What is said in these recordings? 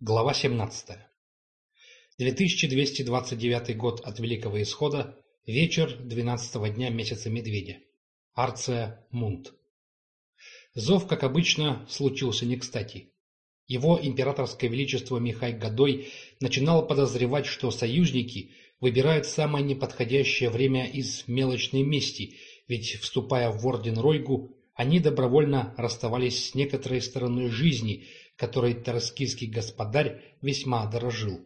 Глава 17. 2229 год от Великого Исхода, вечер 12 дня месяца Медведя. Арция Мунт. Зов, как обычно, случился не кстати. Его императорское величество Михай Годой начинал подозревать, что союзники выбирают самое неподходящее время из мелочной мести, ведь, вступая в орден Ройгу, они добровольно расставались с некоторой стороной жизни – которой Тараскийский господарь весьма дорожил.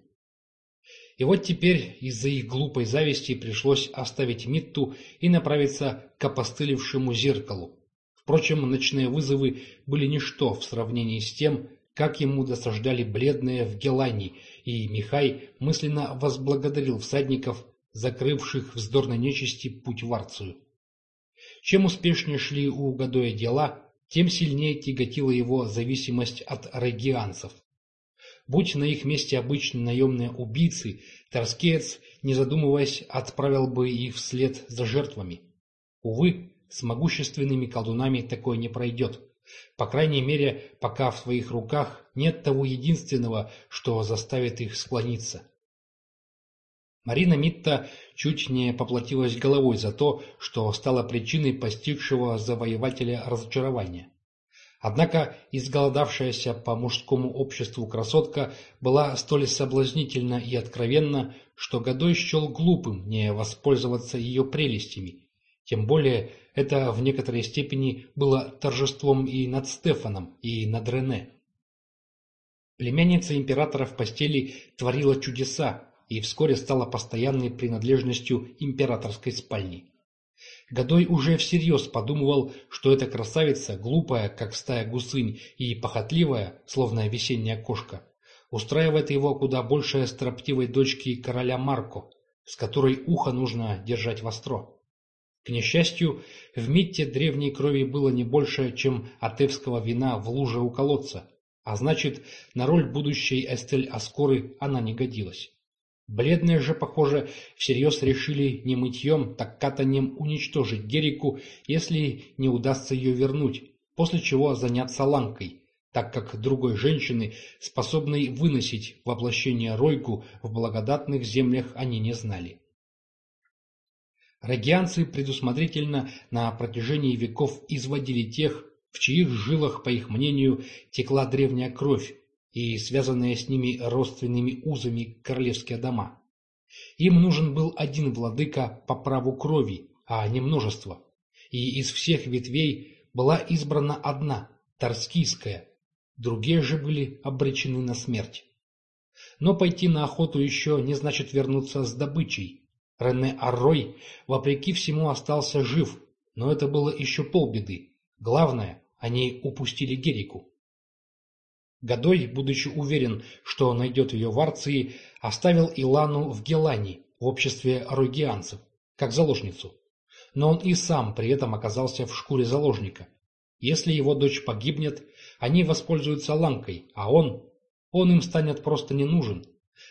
И вот теперь из-за их глупой зависти пришлось оставить Митту и направиться к опостылевшему зеркалу. Впрочем, ночные вызовы были ничто в сравнении с тем, как ему досаждали бледные в Гелане, и Михай мысленно возблагодарил всадников, закрывших вздорной нечисти путь в Арцию. Чем успешнее шли у Гадоя дела, тем сильнее тяготила его зависимость от регианцев. Будь на их месте обычные наемные убийцы, Торскеец, не задумываясь, отправил бы их вслед за жертвами. Увы, с могущественными колдунами такое не пройдет. По крайней мере, пока в твоих руках нет того единственного, что заставит их склониться. Марина Митта чуть не поплатилась головой за то, что стало причиной постигшего завоевателя разочарования. Однако изголодавшаяся по мужскому обществу красотка была столь соблазнительна и откровенна, что Годой счел глупым не воспользоваться ее прелестями. Тем более это в некоторой степени было торжеством и над Стефаном, и над Рене. Племянница императора в постели творила чудеса, и вскоре стала постоянной принадлежностью императорской спальни. Годой уже всерьез подумывал, что эта красавица, глупая, как стая гусынь, и похотливая, словно весенняя кошка, устраивает его куда больше строптивой дочки короля Марко, с которой ухо нужно держать востро. К несчастью, в Митте древней крови было не больше, чем атевского вина в луже у колодца, а значит, на роль будущей Эстель Аскоры она не годилась. Бледные же, похоже, всерьез решили не мытьем, так катанием уничтожить Герику, если не удастся ее вернуть, после чего заняться ланкой, так как другой женщины, способной выносить воплощение Ройку в благодатных землях, они не знали. Рогианцы предусмотрительно на протяжении веков изводили тех, в чьих жилах, по их мнению, текла древняя кровь, и связанные с ними родственными узами королевские дома. Им нужен был один владыка по праву крови, а не множество. И из всех ветвей была избрана одна, Торскийская, другие же были обречены на смерть. Но пойти на охоту еще не значит вернуться с добычей. Рене Аррой, вопреки всему, остался жив, но это было еще полбеды. Главное, они упустили Герику. Годой, будучи уверен, что найдет ее в Арции, оставил Илану в Гелане, в обществе рогианцев, как заложницу. Но он и сам при этом оказался в шкуре заложника. Если его дочь погибнет, они воспользуются ланкой, а он... Он им станет просто не нужен.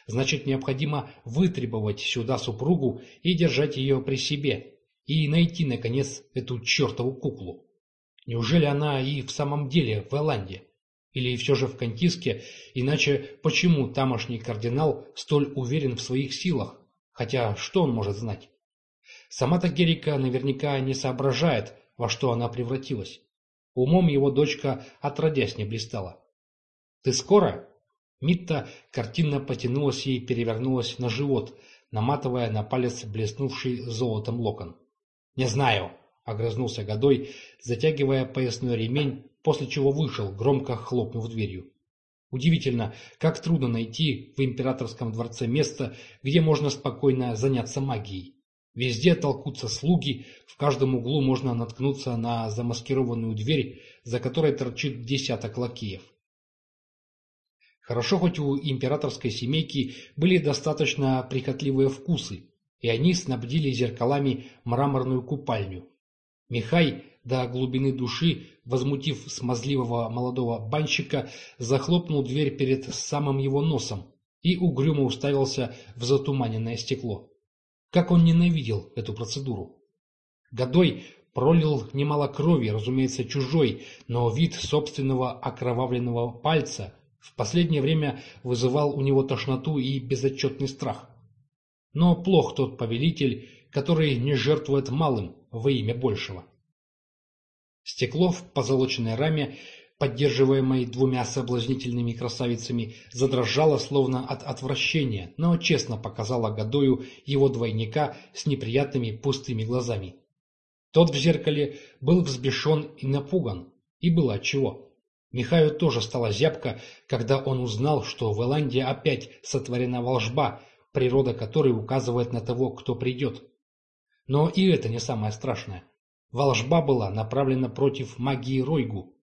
Значит, необходимо вытребовать сюда супругу и держать ее при себе, и найти, наконец, эту чертову куклу. Неужели она и в самом деле в Эланде? Или все же в Кантиске, иначе почему тамошний кардинал столь уверен в своих силах? Хотя что он может знать? Сама-то Герика наверняка не соображает, во что она превратилась. Умом его дочка отродясь не блистала. «Ты скоро?» Митта картинно потянулась и перевернулась на живот, наматывая на палец блеснувший золотом локон. «Не знаю», — огрызнулся Годой, затягивая поясной ремень после чего вышел, громко хлопнув дверью. Удивительно, как трудно найти в императорском дворце место, где можно спокойно заняться магией. Везде толкутся слуги, в каждом углу можно наткнуться на замаскированную дверь, за которой торчит десяток лакеев. Хорошо, хоть у императорской семейки были достаточно прихотливые вкусы, и они снабдили зеркалами мраморную купальню. Михай до глубины души, возмутив смазливого молодого банщика, захлопнул дверь перед самым его носом и угрюмо уставился в затуманенное стекло. Как он ненавидел эту процедуру! Годой пролил немало крови, разумеется, чужой, но вид собственного окровавленного пальца, В последнее время вызывал у него тошноту и безотчетный страх. Но плох тот повелитель, который не жертвует малым во имя большего. Стекло в позолоченной раме, поддерживаемой двумя соблазнительными красавицами, задрожало словно от отвращения, но честно показало Гадою его двойника с неприятными пустыми глазами. Тот в зеркале был взбешен и напуган, и было отчего. Михаю тоже стало зябко, когда он узнал, что в Эландии опять сотворена волжба, природа которой указывает на того, кто придет. Но и это не самое страшное. Волжба была направлена против магии Ройгу.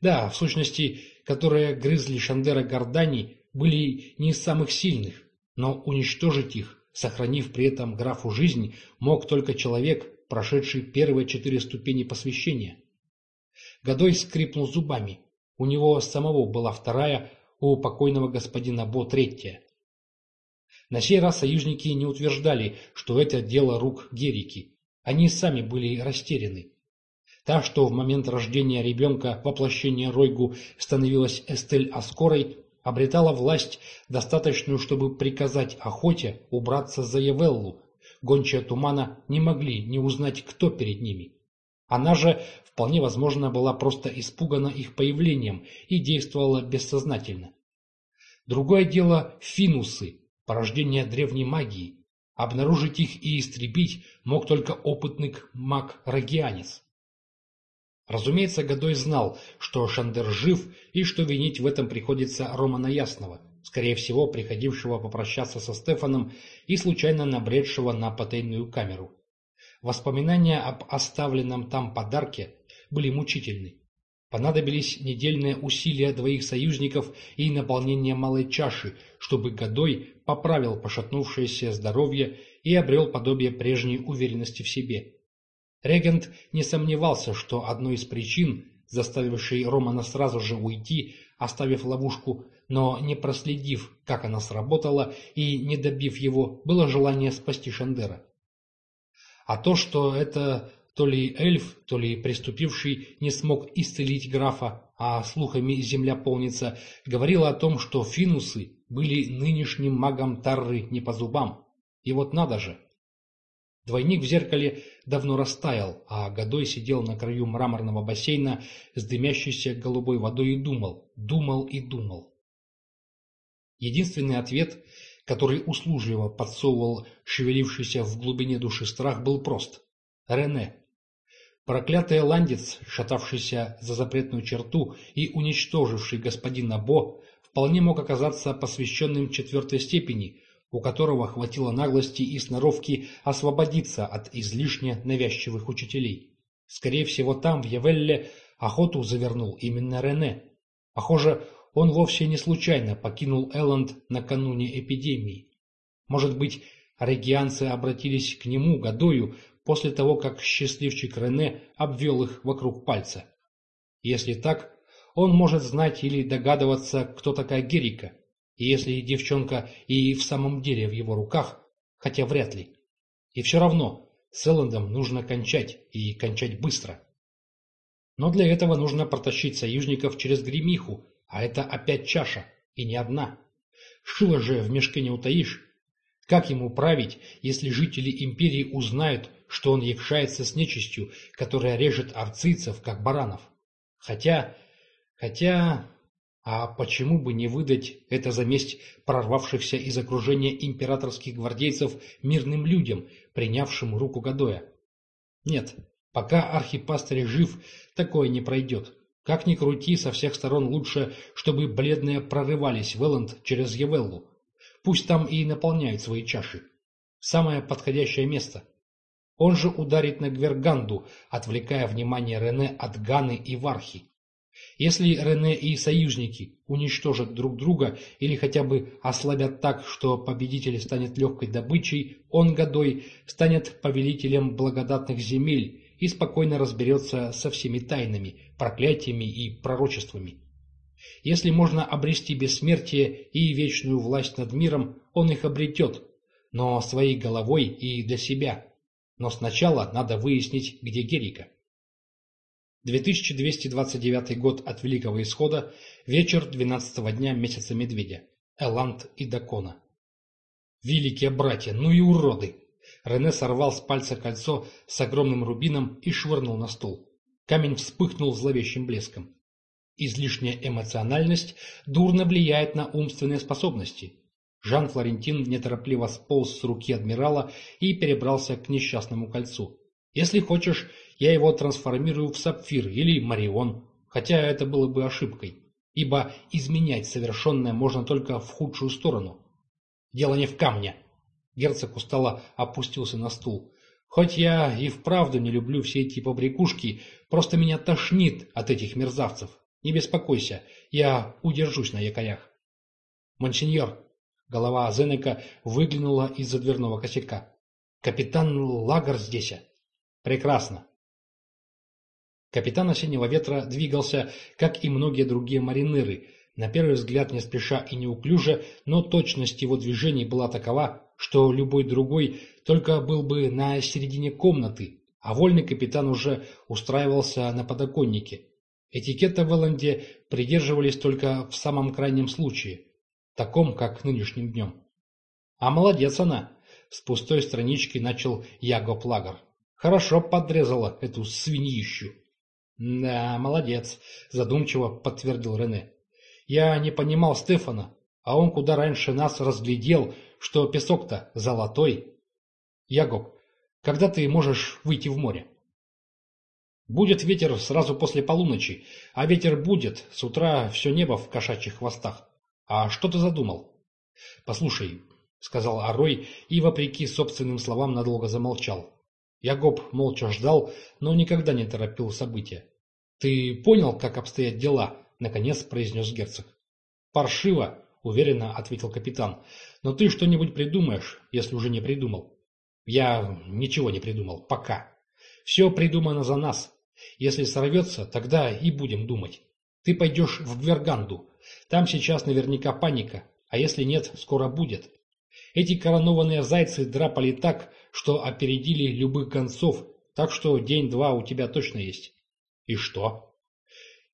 Да, в сущности, которые грызли Шандера Гордани, были не из самых сильных, но уничтожить их, сохранив при этом графу жизнь, мог только человек, прошедший первые четыре ступени посвящения. Годой скрипнул зубами. У него самого была вторая, у покойного господина Бо третья. На сей раз союзники не утверждали, что это дело рук Герики. Они сами были растеряны. Та, что в момент рождения ребенка воплощение Ройгу становилась Эстель Аскорой, обретала власть, достаточную, чтобы приказать охоте убраться за Евеллу. Гончая тумана не могли не узнать, кто перед ними. Она же, вполне возможно, была просто испугана их появлением и действовала бессознательно. Другое дело – финусы, порождение древней магии. Обнаружить их и истребить мог только опытный маг-рагианец. Разумеется, Годой знал, что Шандер жив и что винить в этом приходится Романа Ясного, скорее всего, приходившего попрощаться со Стефаном и случайно набредшего на потайную камеру. Воспоминания об оставленном там подарке были мучительны. Понадобились недельные усилия двоих союзников и наполнение малой чаши, чтобы Годой поправил пошатнувшееся здоровье и обрел подобие прежней уверенности в себе. Регент не сомневался, что одной из причин, заставившей Романа сразу же уйти, оставив ловушку, но не проследив, как она сработала, и не добив его, было желание спасти Шандера. А то, что это то ли эльф, то ли приступивший не смог исцелить графа, а слухами земля полнится, говорило о том, что финусы были нынешним магом Тарры не по зубам. И вот надо же. Двойник в зеркале давно растаял, а Годой сидел на краю мраморного бассейна с дымящейся голубой водой и думал, думал и думал. Единственный ответ, который услужливо подсовывал шевелившийся в глубине души страх, был прост. Рене. Проклятый ландец, шатавшийся за запретную черту и уничтоживший господина Бо, вполне мог оказаться посвященным четвертой степени, у которого хватило наглости и сноровки освободиться от излишне навязчивых учителей. Скорее всего, там, в Явелле, охоту завернул именно Рене. Похоже, он вовсе не случайно покинул Элленд накануне эпидемии. Может быть, регианцы обратились к нему, Гадою, после того, как счастливчик Рене обвел их вокруг пальца. Если так, он может знать или догадываться, кто такая Герика, и если девчонка и в самом деле в его руках, хотя вряд ли. И все равно, с Эллендом нужно кончать, и кончать быстро. Но для этого нужно протащить союзников через гремиху, а это опять чаша, и не одна. Шило же в мешке не утаишь, как ему править, если жители империи узнают, что он якшается с нечистью, которая режет овцийцев, как баранов? Хотя... хотя... А почему бы не выдать это за месть прорвавшихся из окружения императорских гвардейцев мирным людям, принявшим руку Гадоя? Нет, пока архипастырь жив, такое не пройдет. Как ни крути, со всех сторон лучше, чтобы бледные прорывались в Элленд через Евеллу. Пусть там и наполняют свои чаши. Самое подходящее место. Он же ударит на Гверганду, отвлекая внимание Рене от Ганы и Вархи. Если Рене и союзники уничтожат друг друга или хотя бы ослабят так, что победитель станет легкой добычей, он, Годой, станет повелителем благодатных земель и спокойно разберется со всеми тайнами, проклятиями и пророчествами. Если можно обрести бессмертие и вечную власть над миром, он их обретет, но своей головой и для себя. Но сначала надо выяснить, где Герика. 2229 год от Великого Исхода, вечер 12 дня месяца Медведя. Эланд и Дакона. Великие братья, ну и уроды! Рене сорвал с пальца кольцо с огромным рубином и швырнул на стол. Камень вспыхнул зловещим блеском. Излишняя эмоциональность дурно влияет на умственные способности. Жан-Флорентин неторопливо сполз с руки адмирала и перебрался к несчастному кольцу. «Если хочешь, я его трансформирую в сапфир или марион, хотя это было бы ошибкой, ибо изменять совершенное можно только в худшую сторону. Дело не в камне. Герцог устало опустился на стул. Хоть я и вправду не люблю все эти побрякушки, просто меня тошнит от этих мерзавцев. Не беспокойся, я удержусь на якорях. Монсеньор, голова Зенека выглянула из-за дверного косяка. Капитан Лагер здесь. Прекрасно. Капитан «Осеннего ветра» двигался, как и многие другие маринеры, на первый взгляд не спеша и неуклюже, но точность его движений была такова, что любой другой только был бы на середине комнаты, а вольный капитан уже устраивался на подоконнике. Этикета в Элленде придерживались только в самом крайнем случае, таком, как нынешним днем. А молодец она, с пустой странички начал Яго Плагер. Хорошо подрезала эту свиньищу. «Да, молодец», — задумчиво подтвердил Рене. «Я не понимал Стефана, а он куда раньше нас разглядел, что песок-то золотой. Ягоб, когда ты можешь выйти в море?» «Будет ветер сразу после полуночи, а ветер будет, с утра все небо в кошачьих хвостах. А что ты задумал?» «Послушай», — сказал Арой и, вопреки собственным словам, надолго замолчал. Ягоб молча ждал, но никогда не торопил события. «Ты понял, как обстоят дела?» — наконец произнес герцог. «Паршиво», — уверенно ответил капитан. «Но ты что-нибудь придумаешь, если уже не придумал». «Я ничего не придумал. Пока. Все придумано за нас. Если сорвется, тогда и будем думать. Ты пойдешь в Гверганду. Там сейчас наверняка паника, а если нет, скоро будет. Эти коронованные зайцы драпали так, что опередили любых гонцов, так что день-два у тебя точно есть. И что?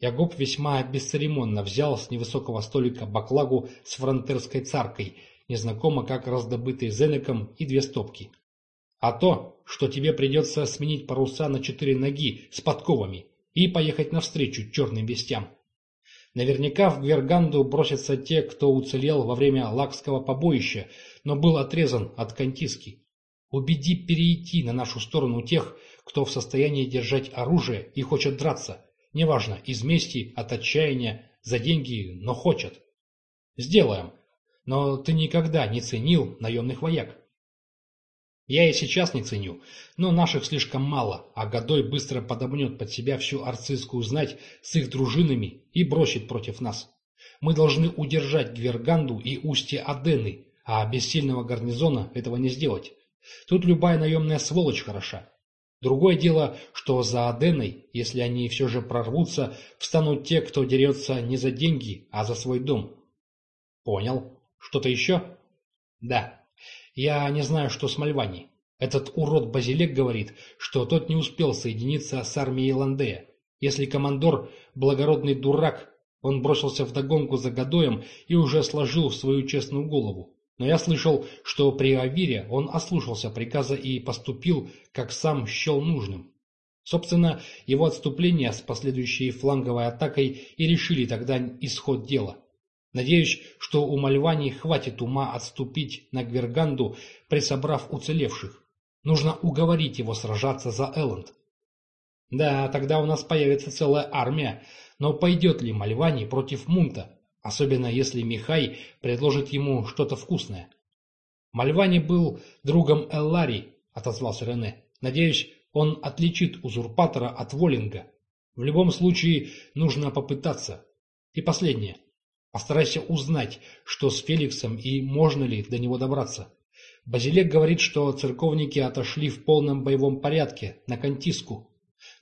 Ягоб весьма бесцеремонно взял с невысокого столика баклагу с фронтерской царкой, незнакомо как раздобытый Зенеком, и две стопки. А то, что тебе придется сменить паруса на четыре ноги с подковами и поехать навстречу черным вестям. Наверняка в Гверганду бросятся те, кто уцелел во время лакского побоища, но был отрезан от Кантиски. Убеди перейти на нашу сторону тех, кто в состоянии держать оружие и хочет драться. Неважно, из мести, от отчаяния, за деньги, но хочет. Сделаем. Но ты никогда не ценил наемных вояк. Я и сейчас не ценю, но наших слишком мало, а Годой быстро подобнет под себя всю арцистскую знать с их дружинами и бросит против нас. Мы должны удержать Гверганду и устье Адены, а без сильного гарнизона этого не сделать. Тут любая наемная сволочь хороша. Другое дело, что за Аденой, если они все же прорвутся, встанут те, кто дерется не за деньги, а за свой дом. Понял. Что-то еще? Да. Я не знаю, что с Мальвани. Этот урод Базилек говорит, что тот не успел соединиться с армией Ландея. Если командор – благородный дурак, он бросился в догонку за Гадоем и уже сложил свою честную голову. Но я слышал, что при Авире он ослушался приказа и поступил, как сам счел нужным. Собственно, его отступление с последующей фланговой атакой и решили тогда исход дела. Надеюсь, что у Мальвани хватит ума отступить на Гверганду, присобрав уцелевших. Нужно уговорить его сражаться за Элленд. Да, тогда у нас появится целая армия, но пойдет ли Мальвани против Мунта? особенно если Михай предложит ему что-то вкусное. Мальвани был другом Эллари, отозвался Рене. Надеюсь, он отличит узурпатора от Волинга. В любом случае, нужно попытаться. И последнее. Постарайся узнать, что с Феликсом и можно ли до него добраться. Базилек говорит, что церковники отошли в полном боевом порядке на Кантиску.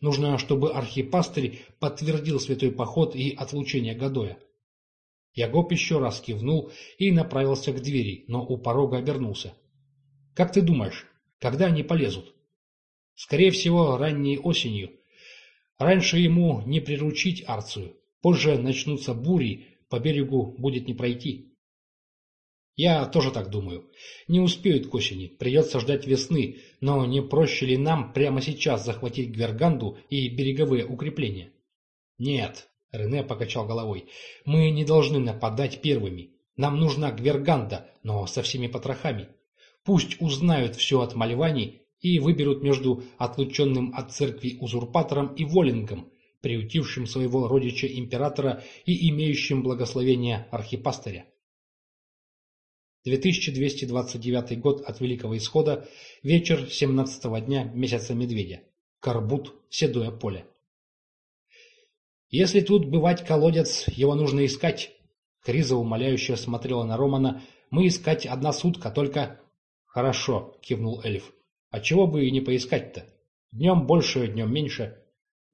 Нужно, чтобы архипастырь подтвердил святой поход и отлучение Гадоя. Ягоп еще раз кивнул и направился к двери, но у порога обернулся. «Как ты думаешь, когда они полезут?» «Скорее всего, ранней осенью. Раньше ему не приручить Арцию. Позже начнутся бури, по берегу будет не пройти. Я тоже так думаю. Не успеют к осени, придется ждать весны, но не проще ли нам прямо сейчас захватить Гверганду и береговые укрепления? Нет, Рене покачал головой, мы не должны нападать первыми. Нам нужна Гверганда, но со всеми потрохами. Пусть узнают все от Мальвани и выберут между отлученным от церкви узурпатором и Волингом, приютившим своего родича императора и имеющим благословение архипастыря. 2229 год от Великого Исхода, вечер 17 дня месяца Медведя. Карбут, Седое поле. «Если тут бывать колодец, его нужно искать». Криза умоляюще смотрела на Романа. «Мы искать одна сутка, только...» «Хорошо», — кивнул эльф. «А чего бы и не поискать-то? Днем больше, днем меньше.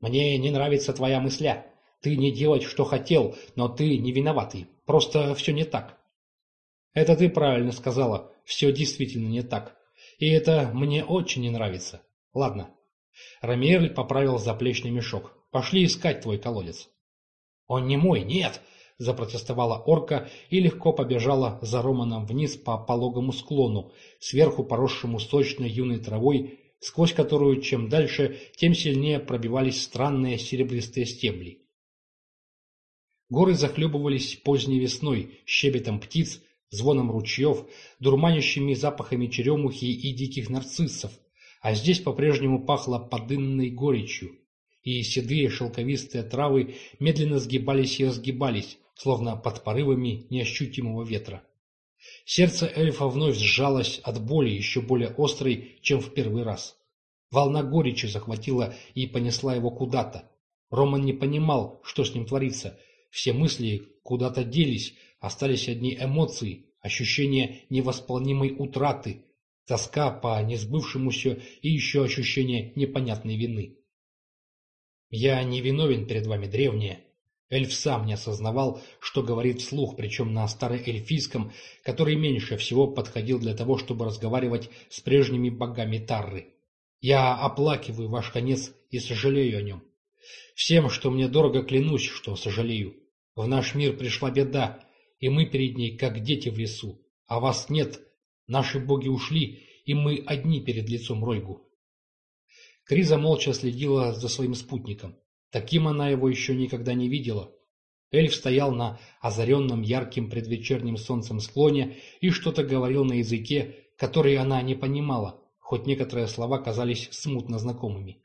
Мне не нравится твоя мысля. Ты не делать, что хотел, но ты не виноватый. Просто все не так. Это ты правильно сказала. Все действительно не так. И это мне очень не нравится. Ладно. Рамиерль поправил заплечный мешок. Пошли искать твой колодец. Он не мой, нет! Запротестовала орка и легко побежала за Романом вниз по пологому склону, сверху поросшему сочной юной травой, сквозь которую чем дальше, тем сильнее пробивались странные серебристые стебли. Горы захлебывались поздней весной, щебетом птиц, звоном ручьев, дурманящими запахами черемухи и диких нарциссов, а здесь по-прежнему пахло подынной горечью, и седые шелковистые травы медленно сгибались и разгибались, словно под порывами неощутимого ветра. Сердце эльфа вновь сжалось от боли, еще более острой, чем в первый раз. Волна горечи захватила и понесла его куда-то. Роман не понимал, что с ним творится. Все мысли куда-то делись, Остались одни эмоции, ощущение невосполнимой утраты, тоска по несбывшемуся и еще ощущение непонятной вины. «Я не виновен перед вами, древние». Эльф сам не осознавал, что говорит вслух, причем на староэльфийском, который меньше всего подходил для того, чтобы разговаривать с прежними богами Тарры. «Я оплакиваю ваш конец и сожалею о нем. Всем, что мне дорого, клянусь, что сожалею. В наш мир пришла беда, и мы перед ней, как дети в лесу. А вас нет, наши боги ушли, и мы одни перед лицом Ройгу. Криза молча следила за своим спутником. Таким она его еще никогда не видела. Эльф стоял на озаренном ярким предвечерним солнцем склоне и что-то говорил на языке, который она не понимала, хоть некоторые слова казались смутно знакомыми.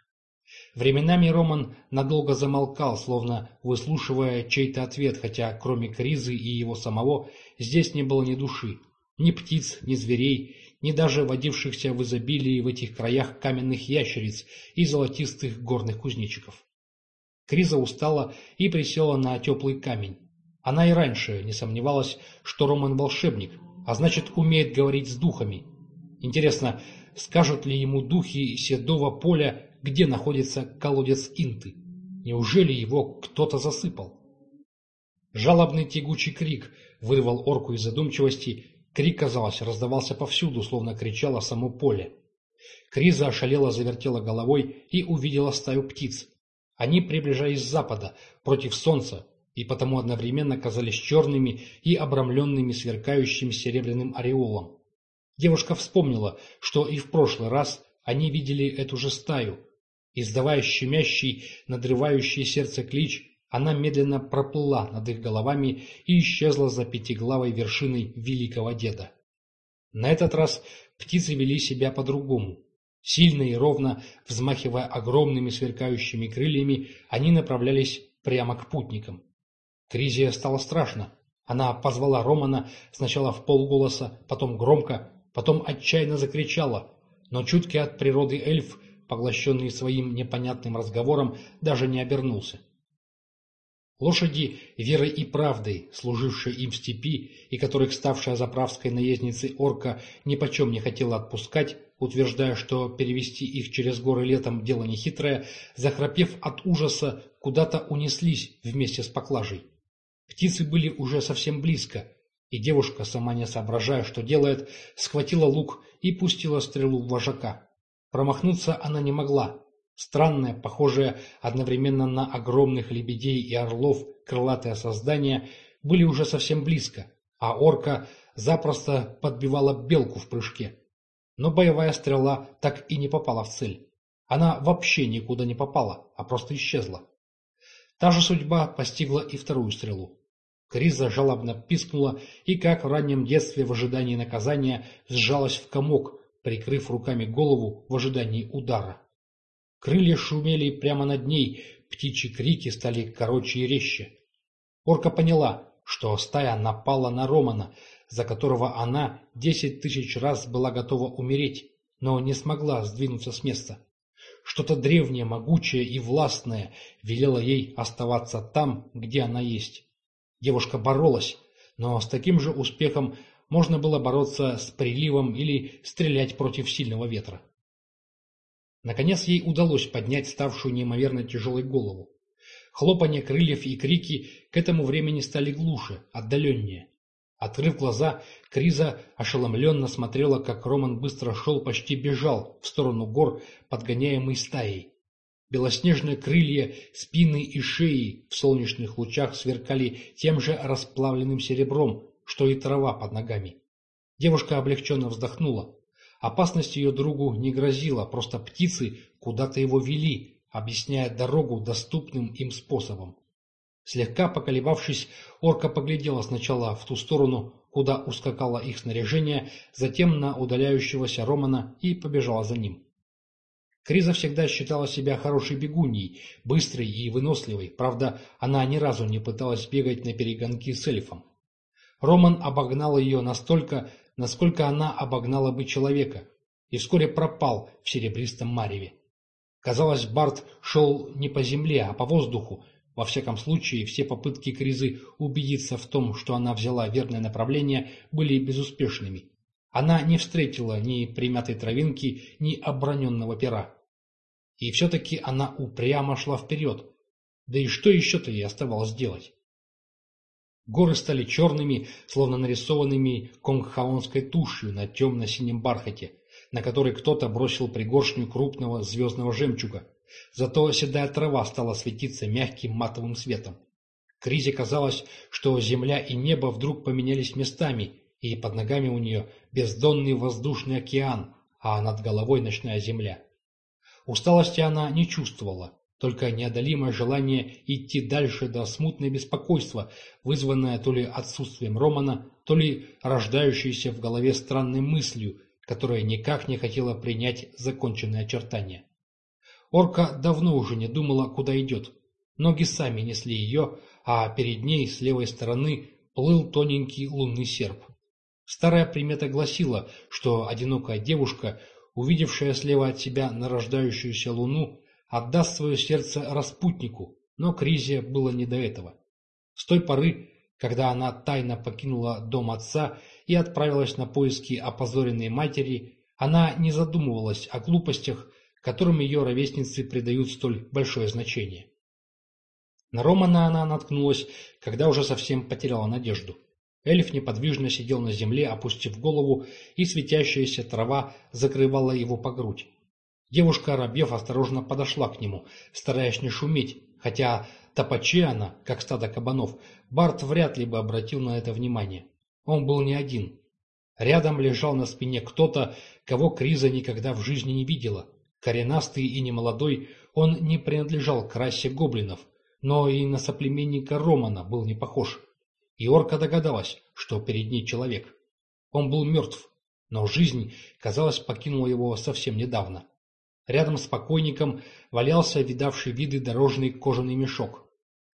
Временами Роман надолго замолкал, словно выслушивая чей-то ответ, хотя кроме Кризы и его самого здесь не было ни души, ни птиц, ни зверей, ни даже водившихся в изобилии в этих краях каменных ящериц и золотистых горных кузнечиков. Криза устала и присела на теплый камень. Она и раньше не сомневалась, что Роман волшебник, а значит умеет говорить с духами. Интересно, скажут ли ему духи Седого поля где находится колодец Инты. Неужели его кто-то засыпал? Жалобный тягучий крик вырвал орку из задумчивости. Крик, казалось, раздавался повсюду, словно кричало само поле. Криза ошалела, завертела головой и увидела стаю птиц. Они приближались с запада, против солнца, и потому одновременно казались черными и обрамленными сверкающим серебряным ореолом. Девушка вспомнила, что и в прошлый раз они видели эту же стаю, Издавая щемящий, надрывающий сердце клич, она медленно проплыла над их головами и исчезла за пятиглавой вершиной великого деда. На этот раз птицы вели себя по-другому. Сильно и ровно, взмахивая огромными сверкающими крыльями, они направлялись прямо к путникам. Кризия стало страшно. Она позвала Романа сначала в полголоса, потом громко, потом отчаянно закричала, но чуткий от природы эльф поглощенный своим непонятным разговором, даже не обернулся. Лошади, верой и правдой, служившие им в степи, и которых ставшая заправской наездницей орка нипочем не хотела отпускать, утверждая, что перевести их через горы летом дело нехитрое, захрапев от ужаса, куда-то унеслись вместе с поклажей. Птицы были уже совсем близко, и девушка, сама не соображая, что делает, схватила лук и пустила стрелу в вожака. Промахнуться она не могла. Странное, похожее одновременно на огромных лебедей и орлов крылатое создание были уже совсем близко, а орка запросто подбивала белку в прыжке. Но боевая стрела так и не попала в цель. Она вообще никуда не попала, а просто исчезла. Та же судьба постигла и вторую стрелу. Криза жалобно пискнула и, как в раннем детстве в ожидании наказания, сжалась в комок, прикрыв руками голову в ожидании удара. Крылья шумели прямо над ней, птичьи крики стали короче и резче. Орка поняла, что стая напала на Романа, за которого она десять тысяч раз была готова умереть, но не смогла сдвинуться с места. Что-то древнее, могучее и властное велело ей оставаться там, где она есть. Девушка боролась, но с таким же успехом можно было бороться с приливом или стрелять против сильного ветра. Наконец ей удалось поднять ставшую неимоверно тяжелой голову. Хлопанье крыльев и крики к этому времени стали глуше, отдаленнее. Открыв глаза, Криза ошеломленно смотрела, как Роман быстро шел, почти бежал в сторону гор, подгоняемый стаей. Белоснежные крылья, спины и шеи в солнечных лучах сверкали тем же расплавленным серебром, что и трава под ногами. Девушка облегченно вздохнула. Опасность ее другу не грозила, просто птицы куда-то его вели, объясняя дорогу доступным им способом. Слегка поколебавшись, орка поглядела сначала в ту сторону, куда ускакало их снаряжение, затем на удаляющегося Романа и побежала за ним. Криза всегда считала себя хорошей бегуньей, быстрой и выносливой, правда, она ни разу не пыталась бегать на перегонки с эльфом. Роман обогнал ее настолько, насколько она обогнала бы человека, и вскоре пропал в серебристом мареве. Казалось, Барт шел не по земле, а по воздуху. Во всяком случае, все попытки Кризы убедиться в том, что она взяла верное направление, были безуспешными. Она не встретила ни примятой травинки, ни оброненного пера. И все-таки она упрямо шла вперед. Да и что еще-то ей оставалось делать? Горы стали черными, словно нарисованными конгхаонской тушью на темно-синем бархате, на который кто-то бросил пригоршню крупного звездного жемчуга. Зато седая трава стала светиться мягким матовым светом. Кризе казалось, что земля и небо вдруг поменялись местами, и под ногами у нее бездонный воздушный океан, а над головой ночная земля. Усталости она не чувствовала, только неодолимое желание идти дальше до смутное беспокойство, вызванное то ли отсутствием Романа, то ли рождающееся в голове странной мыслью, которая никак не хотела принять законченные очертания. Орка давно уже не думала, куда идет. Ноги сами несли ее, а перед ней с левой стороны плыл тоненький лунный серп. Старая примета гласила, что одинокая девушка, увидевшая слева от себя нарождающуюся луну, отдаст свое сердце распутнику, но Кризе было не до этого. С той поры, когда она тайно покинула дом отца и отправилась на поиски опозоренной матери, она не задумывалась о глупостях, которым ее ровесницы придают столь большое значение. На Романа она наткнулась, когда уже совсем потеряла надежду. Эльф неподвижно сидел на земле, опустив голову, и светящаяся трава закрывала его по грудь. Девушка, оробев, осторожно подошла к нему, стараясь не шуметь, хотя топачи она, как стадо кабанов, Барт вряд ли бы обратил на это внимание. Он был не один. Рядом лежал на спине кто-то, кого Криза никогда в жизни не видела. Коренастый и немолодой, он не принадлежал к расе гоблинов, но и на соплеменника Романа был не похож. И орка догадалась, что перед ней человек. Он был мертв, но жизнь, казалось, покинула его совсем недавно. Рядом с покойником валялся видавший виды дорожный кожаный мешок.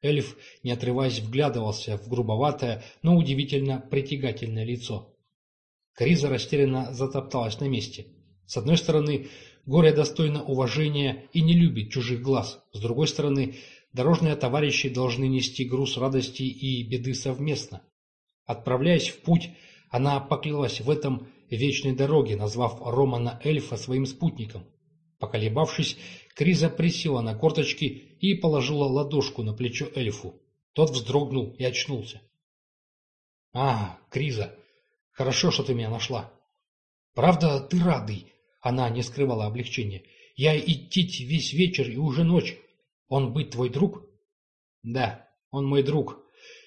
Эльф, не отрываясь, вглядывался в грубоватое, но удивительно притягательное лицо. Криза растерянно затопталась на месте. С одной стороны, горе достойно уважения и не любит чужих глаз. С другой стороны, дорожные товарищи должны нести груз радости и беды совместно. Отправляясь в путь, она поклялась в этом вечной дороге, назвав Романа Эльфа своим спутником. Поколебавшись, Криза присела на корточки и положила ладошку на плечо эльфу. Тот вздрогнул и очнулся. — А, Криза, хорошо, что ты меня нашла. — Правда, ты радый? Она не скрывала облегчения. Я идти весь вечер и уже ночь. Он быть твой друг? Да, он мой друг.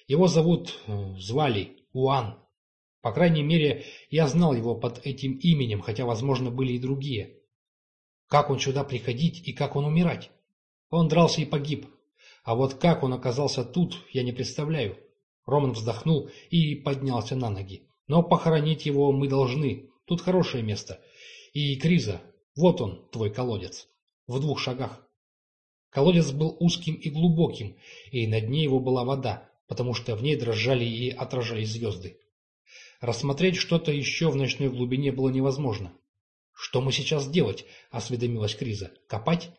Его зовут, э, звали Уан. По крайней мере, я знал его под этим именем, хотя, возможно, были и другие. Как он сюда приходить и как он умирать? Он дрался и погиб. А вот как он оказался тут, я не представляю. Роман вздохнул и поднялся на ноги. Но похоронить его мы должны. Тут хорошее место. И Криза, вот он, твой колодец. В двух шагах. Колодец был узким и глубоким, и на дне его была вода, потому что в ней дрожали и отражались звезды. Рассмотреть что-то еще в ночной глубине было невозможно. «Что мы сейчас делать?» — осведомилась Криза. «Копать?»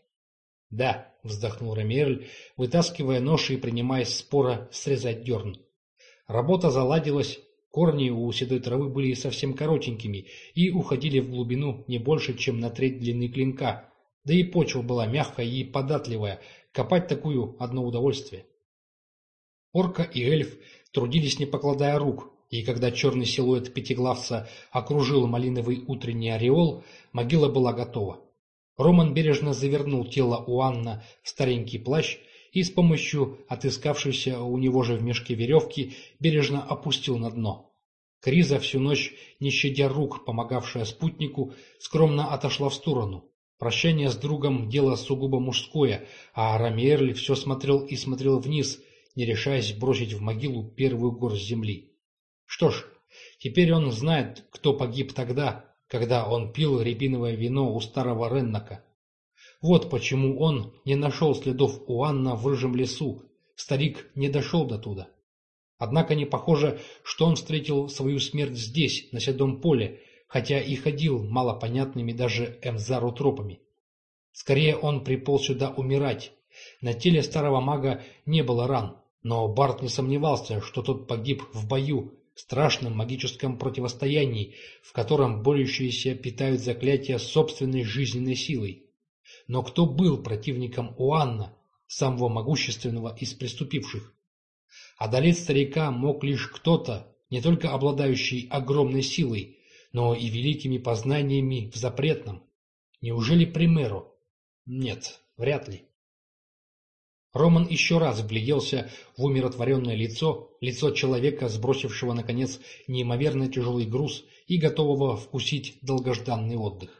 «Да», — вздохнул Рамиерль, вытаскивая нож и принимаясь спора срезать дерн. Работа заладилась, корни у седой травы были совсем коротенькими и уходили в глубину не больше, чем на треть длины клинка, да и почва была мягкая и податливая, копать такую – одно удовольствие. Орка и эльф трудились не покладая рук, и когда черный силуэт пятиглавца окружил малиновый утренний ореол, могила была готова. Роман бережно завернул тело Уанна в старенький плащ и с помощью отыскавшейся у него же в мешке веревки бережно опустил на дно. Криза всю ночь, не щадя рук, помогавшая спутнику, скромно отошла в сторону. Прощание с другом – дело сугубо мужское, а Рамиерли все смотрел и смотрел вниз, не решаясь бросить в могилу первую горсть земли. Что ж, теперь он знает, кто погиб тогда, когда он пил рябиновое вино у старого Реннака. Вот почему он не нашел следов у Анна в рыжем лесу. Старик не дошел до туда. Однако не похоже, что он встретил свою смерть здесь, на седом поле, хотя и ходил малопонятными даже Эмзару тропами. Скорее он приполз сюда умирать. На теле старого мага не было ран, но Барт не сомневался, что тот погиб в бою, страшном магическом противостоянии, в котором борющиеся питают заклятия собственной жизненной силой. Но кто был противником Уанна, самого могущественного из преступивших? Одолеть старика мог лишь кто-то, не только обладающий огромной силой, но и великими познаниями в запретном. Неужели Примеру? Нет, вряд ли. Роман еще раз вгляделся в умиротворенное лицо, лицо человека, сбросившего, наконец, неимоверно тяжелый груз и готового вкусить долгожданный отдых.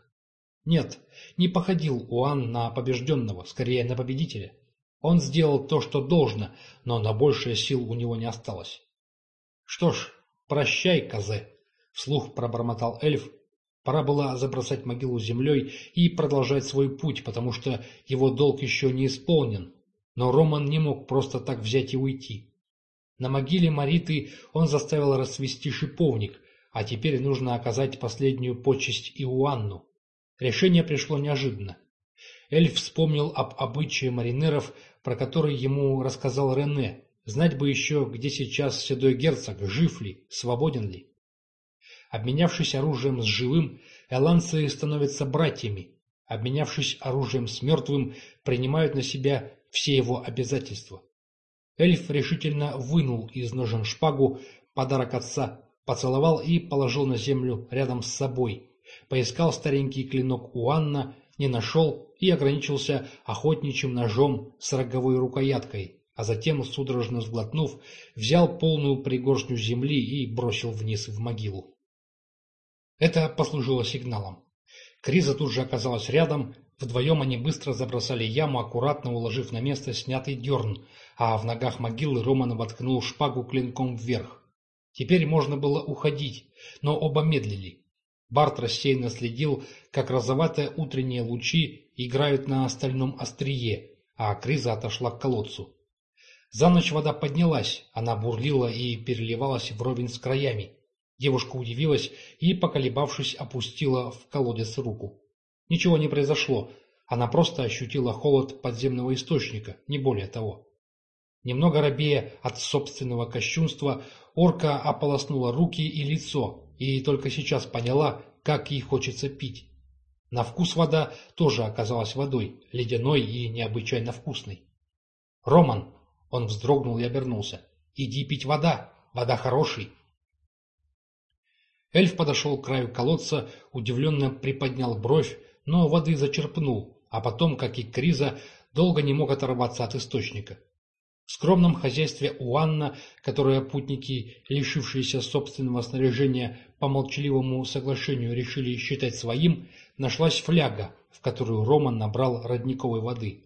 Нет, не походил Уан на побежденного, скорее на победителя. Он сделал то, что должно, но на большее сил у него не осталось. «Что ж, прощай, Казе», — вслух пробормотал эльф. Пора было забросать могилу землей и продолжать свой путь, потому что его долг еще не исполнен, но Роман не мог просто так взять и уйти. На могиле Мариты он заставил расцвести шиповник, а теперь нужно оказать последнюю почесть Иоанну. Решение пришло неожиданно. Эльф вспомнил об обычае маринеров, про который ему рассказал Рене. Знать бы еще, где сейчас седой герцог, жив ли, свободен ли. Обменявшись оружием с живым, эланцы становятся братьями. Обменявшись оружием с мертвым, принимают на себя все его обязательства. Эльф решительно вынул из ножен шпагу, подарок отца, поцеловал и положил на землю рядом с собой. Поискал старенький клинок у Анна, не нашел и ограничился охотничьим ножом с роговой рукояткой, а затем, судорожно сглотнув, взял полную пригоршню земли и бросил вниз в могилу. Это послужило сигналом. Криза тут же оказалась рядом, Вдвоем они быстро забросали яму, аккуратно уложив на место снятый дерн, а в ногах могилы Роман воткнул шпагу клинком вверх. Теперь можно было уходить, но оба медлили. Барт рассеянно следил, как розоватые утренние лучи играют на остальном острие, а Криза отошла к колодцу. За ночь вода поднялась, она бурлила и переливалась вровень с краями. Девушка удивилась и, поколебавшись, опустила в колодец руку. Ничего не произошло, она просто ощутила холод подземного источника, не более того. Немного робея от собственного кощунства, орка ополоснула руки и лицо, и только сейчас поняла, как ей хочется пить. На вкус вода тоже оказалась водой, ледяной и необычайно вкусной. «Роман!» — он вздрогнул и обернулся. «Иди пить вода! Вода хороший!» Эльф подошел к краю колодца, удивленно приподнял бровь, но воды зачерпнул, а потом, как и Криза, долго не мог оторваться от источника. В скромном хозяйстве Уанна, которое путники, лишившиеся собственного снаряжения, по молчаливому соглашению решили считать своим, нашлась фляга, в которую Роман набрал родниковой воды.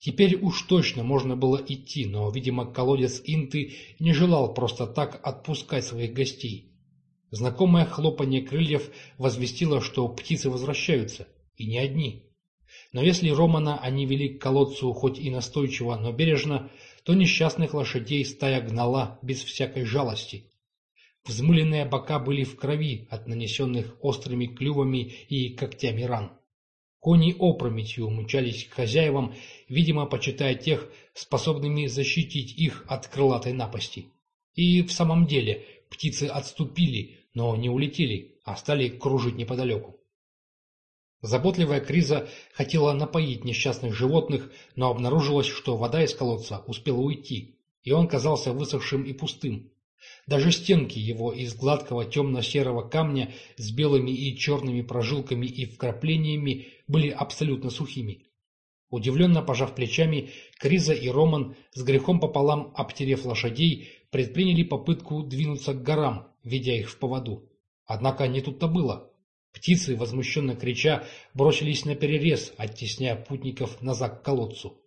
Теперь уж точно можно было идти, но, видимо, колодец Инты не желал просто так отпускать своих гостей. Знакомое хлопанье крыльев возвестило, что птицы возвращаются, и не одни. Но если Романа они вели к колодцу хоть и настойчиво, но бережно, то несчастных лошадей стая гнала без всякой жалости. Взмыленные бока были в крови от нанесенных острыми клювами и когтями ран. Кони опрометью мчались к хозяевам, видимо, почитая тех, способными защитить их от крылатой напасти. И в самом деле птицы отступили, но не улетели, а стали кружить неподалеку. Заботливая Криза хотела напоить несчастных животных, но обнаружилось, что вода из колодца успела уйти, и он казался высохшим и пустым. Даже стенки его из гладкого темно-серого камня с белыми и черными прожилками и вкраплениями были абсолютно сухими. Удивленно пожав плечами, Криза и Роман, с грехом пополам обтерев лошадей, предприняли попытку двинуться к горам, ведя их в поводу. Однако не тут-то было. Птицы, возмущенно крича, бросились на перерез, оттесняя путников назад к колодцу.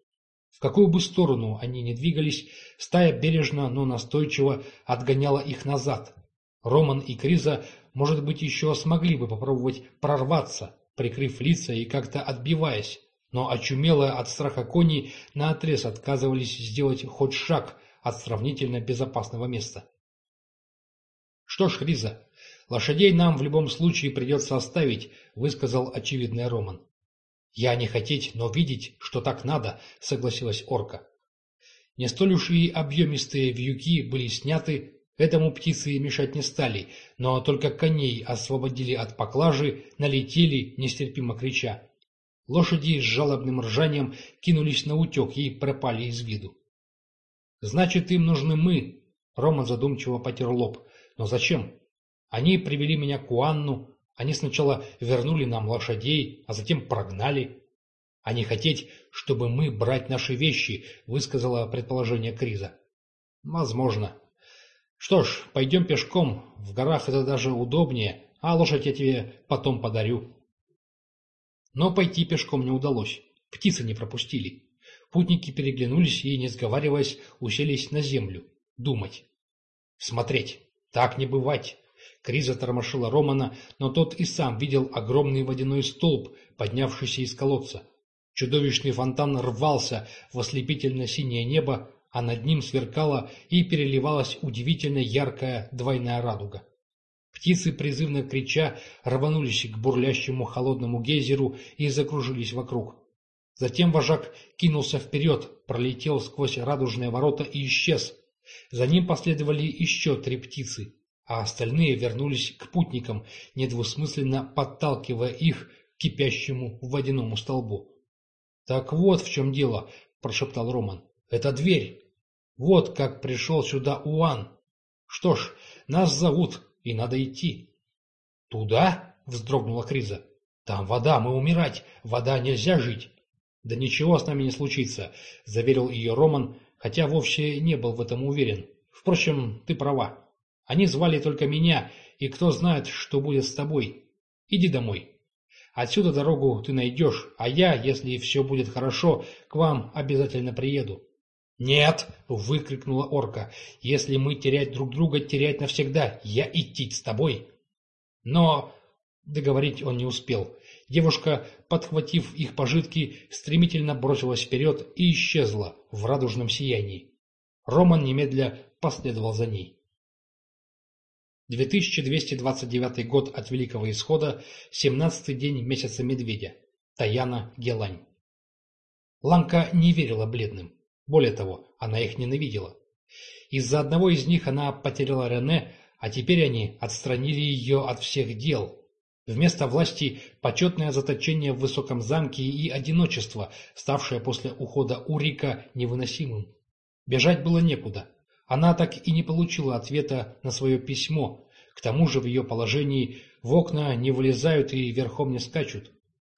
В какую бы сторону они ни двигались, стая бережно, но настойчиво отгоняла их назад. Роман и Криза, может быть, еще смогли бы попробовать прорваться, прикрыв лица и как-то отбиваясь, но очумелые от страха кони наотрез отказывались сделать хоть шаг от сравнительно безопасного места. «Что ж, Криза, лошадей нам в любом случае придется оставить», — высказал очевидный Роман. «Я не хотеть, но видеть, что так надо», — согласилась орка. Не столь уж и объемистые вьюки были сняты, этому птицы мешать не стали, но только коней освободили от поклажи, налетели, нестерпимо крича. Лошади с жалобным ржанием кинулись на утек и пропали из виду. «Значит, им нужны мы», — Рома задумчиво потер лоб. Но зачем? Они привели меня к Уанну, они сначала вернули нам лошадей, а затем прогнали. Не хотеть, чтобы мы брать наши вещи, высказала предположение Криза. Возможно. Что ж, пойдем пешком, в горах это даже удобнее, а лошадь я тебе потом подарю. Но пойти пешком не удалось, птицы не пропустили. Путники переглянулись и, не сговариваясь, уселись на землю, думать, смотреть. Так не бывать. Криза тормошила Романа, но тот и сам видел огромный водяной столб, поднявшийся из колодца. Чудовищный фонтан рвался в ослепительно-синее небо, а над ним сверкала и переливалась удивительно яркая двойная радуга. Птицы, призывно крича, рванулись к бурлящему холодному гейзеру и закружились вокруг. Затем вожак кинулся вперед, пролетел сквозь радужные ворота и исчез, за ним последовали еще три птицы, а остальные вернулись к путникам, недвусмысленно подталкивая их к кипящему водяному столбу. «Так вот в чем дело», — прошептал Роман. «Это дверь. Вот как пришел сюда Уан. Что ж, нас зовут, и надо идти». «Туда?» — вздрогнула Криза. «Там вода, мы умирать, вода нельзя жить». «Да ничего с нами не случится», — заверил ее Роман, хотя вовсе не был в этом уверен. Впрочем, ты права. Они звали только меня, и кто знает, что будет с тобой. Иди домой. Отсюда дорогу ты найдешь, а я, если все будет хорошо, к вам обязательно приеду. «Нет!» — выкрикнула орка. «Если мы терять друг друга, терять навсегда. Я идти с тобой!» Но договорить он не успел. Девушка, подхватив их пожитки, стремительно бросилась вперед и исчезла в радужном сиянии. Роман немедля последовал за ней. 2229 год от Великого Исхода, 17-й день месяца Медведя. Таяна Гелань. Ланка не верила бледным. Более того, она их ненавидела. Из-за одного из них она потеряла Рене, а теперь они отстранили ее от всех дел, Вместо власти почетное заточение в высоком замке и одиночество, ставшее после ухода Урика невыносимым. Бежать было некуда. Она так и не получила ответа на свое письмо. К тому же в ее положении в окна не вылезают и верхом не скачут.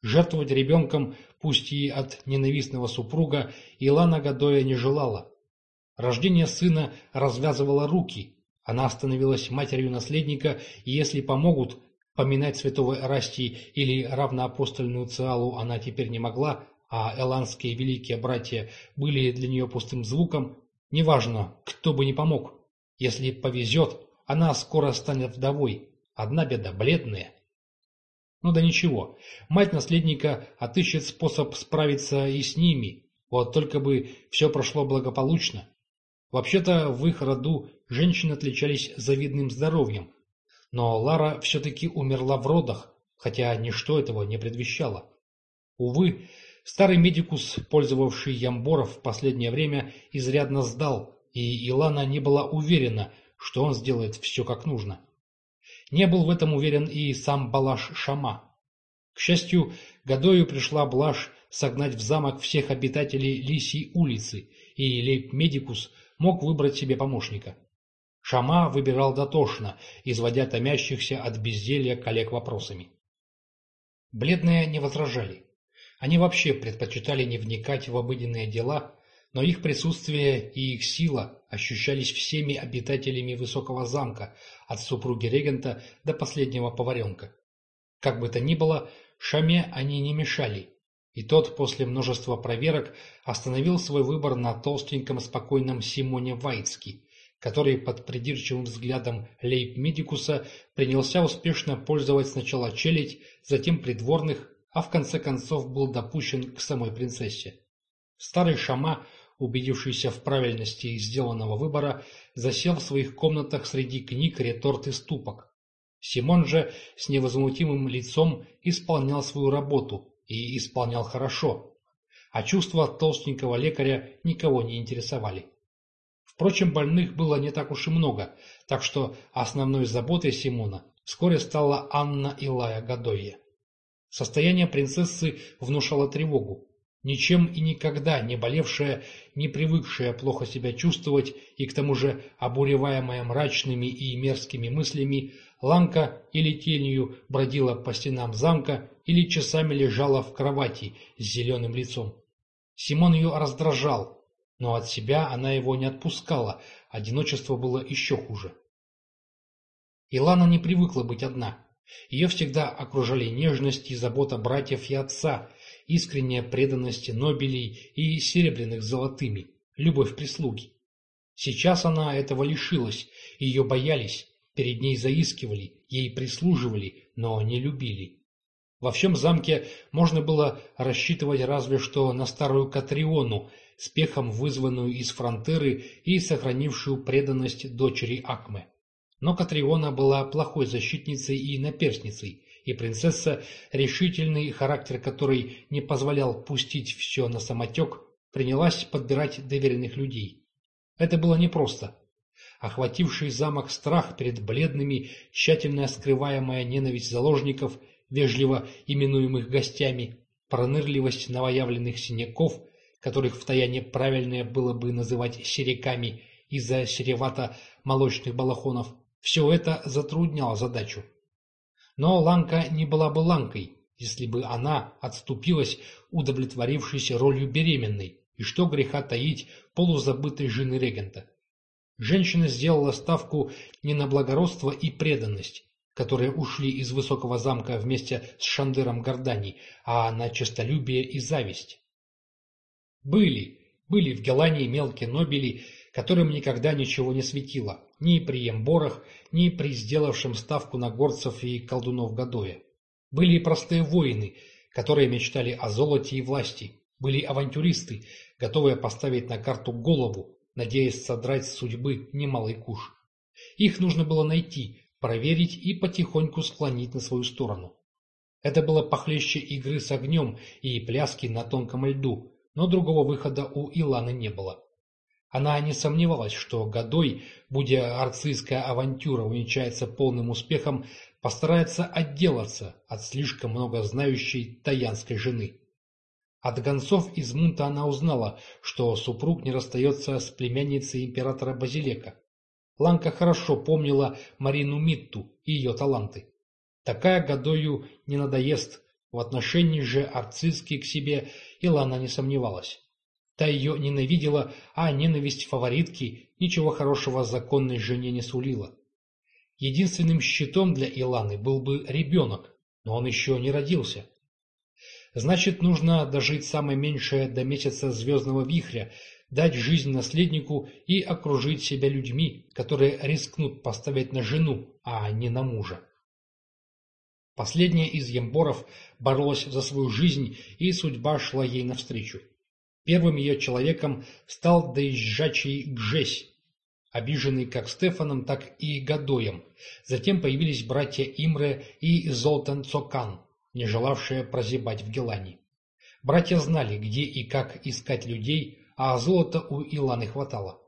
Жертвовать ребенком, пусть и от ненавистного супруга, Илана Гадоя не желала. Рождение сына развязывало руки. Она становилась матерью наследника, и если помогут, поминать святого Эрастии или равноапостольную Циалу она теперь не могла, а эландские великие братья были для нее пустым звуком, неважно, кто бы не помог. Если повезет, она скоро станет вдовой. Одна беда – бледная. Ну да ничего, мать наследника отыщет способ справиться и с ними, вот только бы все прошло благополучно. Вообще-то в их роду женщины отличались завидным здоровьем, но Лара все-таки умерла в родах, хотя ничто этого не предвещало. Увы, старый медикус, пользовавший Ямборов в последнее время, изрядно сдал, и Илана не была уверена, что он сделает все как нужно. Не был в этом уверен и сам Балаш Шама. К счастью, Гадою пришла блажь согнать в замок всех обитателей Лисьей улицы, и лейб-медикус мог выбрать себе помощника. Шама выбирал дотошно, изводя томящихся от безделья коллег вопросами. Бледные не возражали. Они вообще предпочитали не вникать в обыденные дела, но их присутствие и их сила ощущались всеми обитателями высокого замка, от супруги регента до последнего поваренка. Как бы то ни было, Шаме они не мешали, и тот после множества проверок остановил свой выбор на толстеньком спокойном Симоне Вайцки, который под придирчивым взглядом лейб-медикуса принялся успешно пользовать сначала челядь, затем придворных, а в конце концов был допущен к самой принцессе. Старый Шама убедившийся в правильности сделанного выбора, засел в своих комнатах среди книг, реторт и ступок. Симон же с невозмутимым лицом исполнял свою работу и исполнял хорошо, а чувства толстенького лекаря никого не интересовали. Впрочем, больных было не так уж и много, так что основной заботой Симона вскоре стала Анна Илая Гадойя. Состояние принцессы внушало тревогу. Ничем и никогда не болевшая, не привыкшая плохо себя чувствовать и к тому же обуреваемая мрачными и мерзкими мыслями, Ланка или тенью бродила по стенам замка или часами лежала в кровати с зеленым лицом. Симон ее раздражал, но от себя она его не отпускала, одиночество было еще хуже. Илана не привыкла быть одна. Ее всегда окружали нежность и забота братьев и отца – искренняя преданность Нобелей и серебряных золотыми, любовь прислуги. Сейчас она этого лишилась, ее боялись, перед ней заискивали, ей прислуживали, но не любили. Во всем замке можно было рассчитывать разве что на старую Катриону, с пехом вызванную из фронтеры и сохранившую преданность дочери Акме. Но Катриона была плохой защитницей и наперсницей, и принцесса, решительный характер которой не позволял пустить все на самотек, принялась подбирать доверенных людей. Это было непросто. Охвативший замок страх перед бледными, тщательно скрываемая ненависть заложников, вежливо именуемых гостями, пронырливость новоявленных синяков, которых в таяне правильнее было бы называть сериками из-за серевато-молочных балахонов, все это затрудняло задачу. Но Ланка не была бы Ланкой, если бы она отступилась, удовлетворившись ролью беременной, и что греха таить полузабытой жены регента. Женщина сделала ставку не на благородство и преданность, которые ушли из высокого замка вместе с Шандыром Гордани, а на честолюбие и зависть. Были, были в Гелании мелкие нобели, которым никогда ничего не светило, ни при Емборах, ни при сделавшем ставку на горцев и колдунов Гадоя. Были и простые воины, которые мечтали о золоте и власти, были авантюристы, готовые поставить на карту голову, надеясь содрать с судьбы немалый куш. Их нужно было найти, проверить и потихоньку склонить на свою сторону. Это было похлеще игры с огнем и пляски на тонком льду, но другого выхода у Иланы не было. Она не сомневалась, что Годой, будя арцистская авантюра увенчается полным успехом, постарается отделаться от слишком много знающей таянской жены. От гонцов из Мунта она узнала, что супруг не расстается с племянницей императора Базилека. Ланка хорошо помнила Марину Митту и ее таланты. Такая Годою не надоест, В отношении же Арцизки к себе Илана не сомневалась. Та ее ненавидела, а ненависть фаворитки ничего хорошего законной жене не сулила. Единственным щитом для Иланы был бы ребенок, но он еще не родился. Значит, нужно дожить самое меньшее до месяца звездного вихря, дать жизнь наследнику и окружить себя людьми, которые рискнут поставить на жену, а не на мужа. Последняя из емборов боролась за свою жизнь, и судьба шла ей навстречу. Первым ее человеком стал доезжачий Гжесь, обиженный как Стефаном, так и Гадоем. Затем появились братья Имре и Золтан Цокан, не желавшие прозябать в Гелане. Братья знали, где и как искать людей, а золота у Иланы хватало.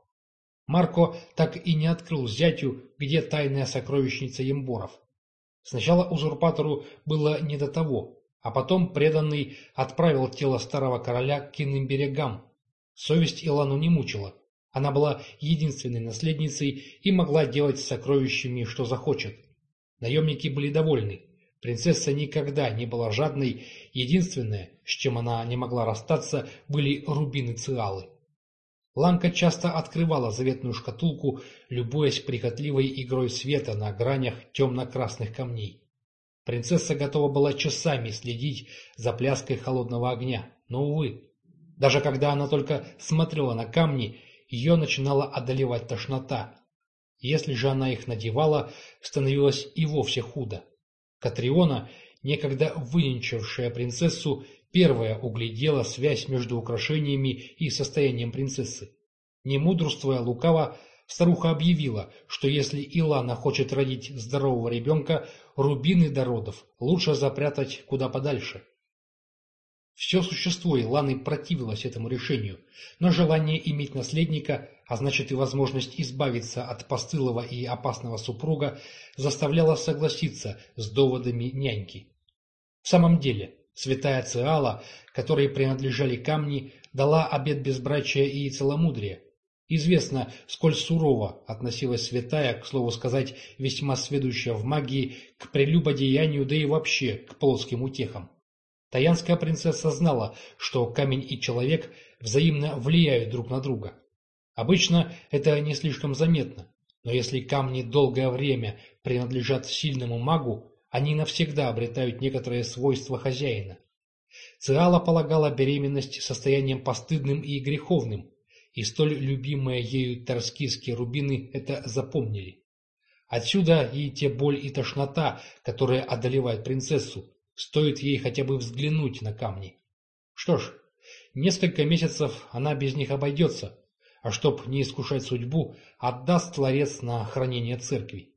Марко так и не открыл зятю, где тайная сокровищница Емборов. Сначала узурпатору было не до того, а потом преданный отправил тело старого короля к иным берегам. Совесть Илану не мучила. Она была единственной наследницей и могла делать с сокровищами, что захочет. Наемники были довольны. Принцесса никогда не была жадной, единственное, с чем она не могла расстаться, были рубины Циалы. Ланка часто открывала заветную шкатулку, любуясь прихотливой игрой света на гранях темно-красных камней. Принцесса готова была часами следить за пляской холодного огня, но, увы, даже когда она только смотрела на камни, ее начинала одолевать тошнота. Если же она их надевала, становилось и вовсе худо. Катриона, некогда выненчившая принцессу, первая углядела связь между украшениями и состоянием принцессы. Не мудрствуя лукаво, Старуха объявила, что если Илана хочет родить здорового ребенка, рубины до родов лучше запрятать куда подальше. Все существо Иланы противилось этому решению, но желание иметь наследника, а значит и возможность избавиться от постылого и опасного супруга, заставляло согласиться с доводами няньки. В самом деле, святая Циала, которой принадлежали камни, дала обет безбрачия и целомудрия, Известно, сколь сурово относилась святая, к слову сказать, весьма сведущая в магии, к прелюбодеянию, да и вообще к плоским утехам. Таянская принцесса знала, что камень и человек взаимно влияют друг на друга. Обычно это не слишком заметно, но если камни долгое время принадлежат сильному магу, они навсегда обретают некоторые свойства хозяина. Циала полагала беременность состоянием постыдным и греховным, и столь любимые ею торскистские рубины это запомнили. Отсюда и те боль и тошнота, которые одолевают принцессу, стоит ей хотя бы взглянуть на камни. Что ж, несколько месяцев она без них обойдется, а чтоб не искушать судьбу, отдаст ларец на хранение церкви.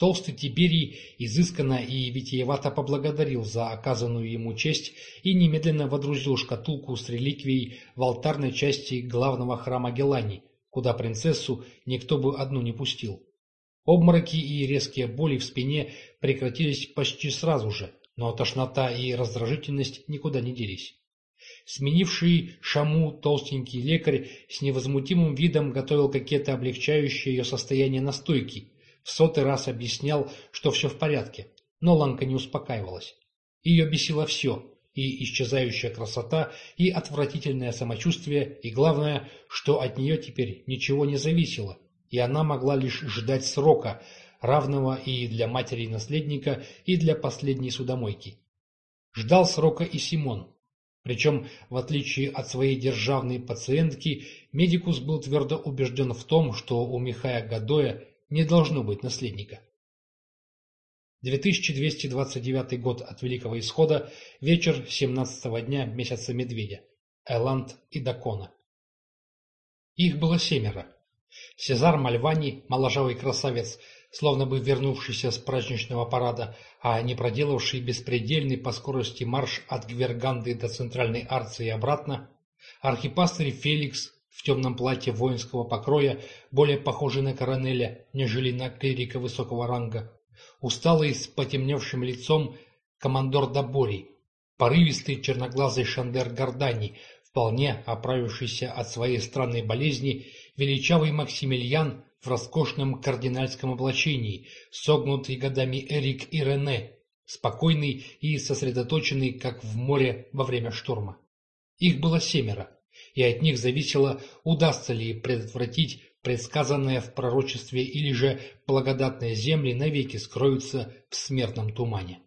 Толстый Тиберий изысканно и витиевато поблагодарил за оказанную ему честь и немедленно водрузил шкатулку с реликвией в алтарной части главного храма Гелани, куда принцессу никто бы одну не пустил. Обмороки и резкие боли в спине прекратились почти сразу же, но тошнота и раздражительность никуда не делись. Сменивший Шаму толстенький лекарь с невозмутимым видом готовил какие-то облегчающие ее состояние настойки, в сотый раз объяснял, что все в порядке, но Ланка не успокаивалась. Ее бесило все, и исчезающая красота, и отвратительное самочувствие, и главное, что от нее теперь ничего не зависело, и она могла лишь ждать срока, равного и для матери наследника, и для последней судомойки. Ждал срока и Симон. Причем, в отличие от своей державной пациентки, медикус был твердо убежден в том, что у Михая Гадоя не должно быть наследника. 2229 год от Великого Исхода, вечер 17 дня месяца Медведя. Эланд и Дакона. Их было семеро. Сезар Мальвани, моложавый красавец, словно бы вернувшийся с праздничного парада, а не проделавший беспредельный по скорости марш от Гверганды до центральной арции и обратно, архипастырь Феликс, в темном платье воинского покроя, более похожий на коронеля, нежели на клирика высокого ранга. Усталый, с потемневшим лицом, командор Доборий, порывистый черноглазый Шандер Гордани, вполне оправившийся от своей странной болезни, величавый Максимилиан в роскошном кардинальском облачении, согнутый годами Эрик и Рене, спокойный и сосредоточенный, как в море во время шторма. Их было семеро, и от них зависело, удастся ли предотвратить предсказанное в пророчестве или же благодатные земли навеки скроются в смертном тумане.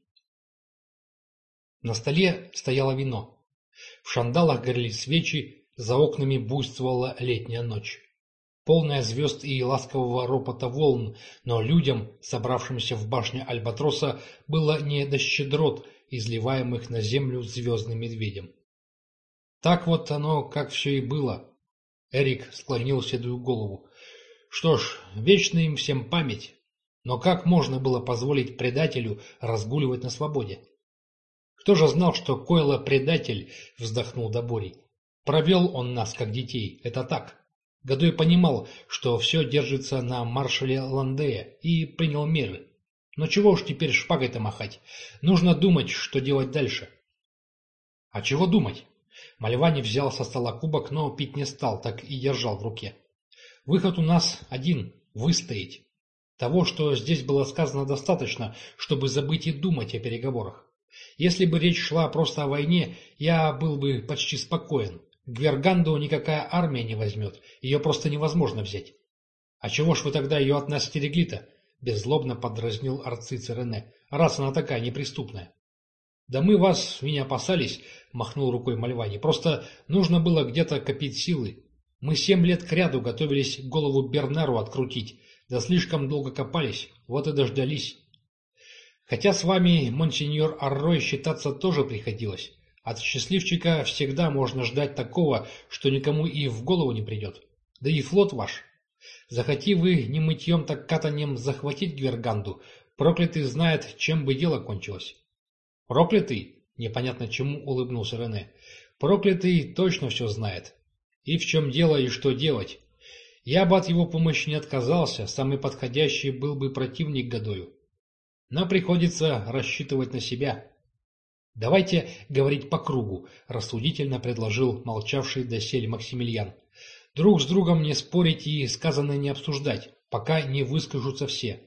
На столе стояло вино. В шандалах горели свечи, за окнами буйствовала летняя ночь. Полная звезд и ласкового ропота волн, но людям, собравшимся в башне Альбатроса, было не до щедрот, изливаемых на землю звездным медведем. Так вот оно, как все и было. Эрик склонил седую голову. Что ж, вечно им всем память. Но как можно было позволить предателю разгуливать на свободе? Кто же знал, что Койло предатель, вздохнул Доборий. Провел он нас, как детей, это так. Годой понимал, что все держится на маршале Ландея, и принял меры. Но чего уж теперь шпагой-то махать? Нужно думать, что делать дальше. А чего думать? Мальвани взял со стола кубок, но пить не стал, так и держал в руке. Выход у нас один – выстоять. Того, что здесь было сказано, достаточно, чтобы забыть и думать о переговорах. Если бы речь шла просто о войне, я был бы почти спокоен. Гверганду никакая армия не возьмет, ее просто невозможно взять. А чего ж вы тогда ее от нас стерегли-то? Беззлобно подразнил арцицер Рене, раз она такая неприступная. Да мы вас не опасались, махнул рукой Мальвани, просто нужно было где-то копить силы. Мы семь лет кряду готовились голову Бернару открутить, да слишком долго копались, вот и дождались. Хотя с вами, монсеньор Аррой, считаться тоже приходилось. От счастливчика всегда можно ждать такого, что никому и в голову не придет. Да и флот ваш. Захоти вы не мытьем, так катанием захватить Гверганду, проклятый знает, чем бы дело кончилось. Проклятый? Непонятно чему улыбнулся Рене. Проклятый точно все знает. И в чем дело, и что делать. Я бы от его помощи не отказался, самый подходящий был бы противник Годою. Но приходится рассчитывать на себя. «Давайте говорить по кругу», – рассудительно предложил молчавший доселе Максимилиан. «Друг с другом не спорить и сказанное не обсуждать, пока не выскажутся все».